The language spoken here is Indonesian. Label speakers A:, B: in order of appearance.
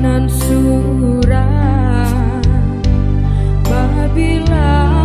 A: nan surah Babila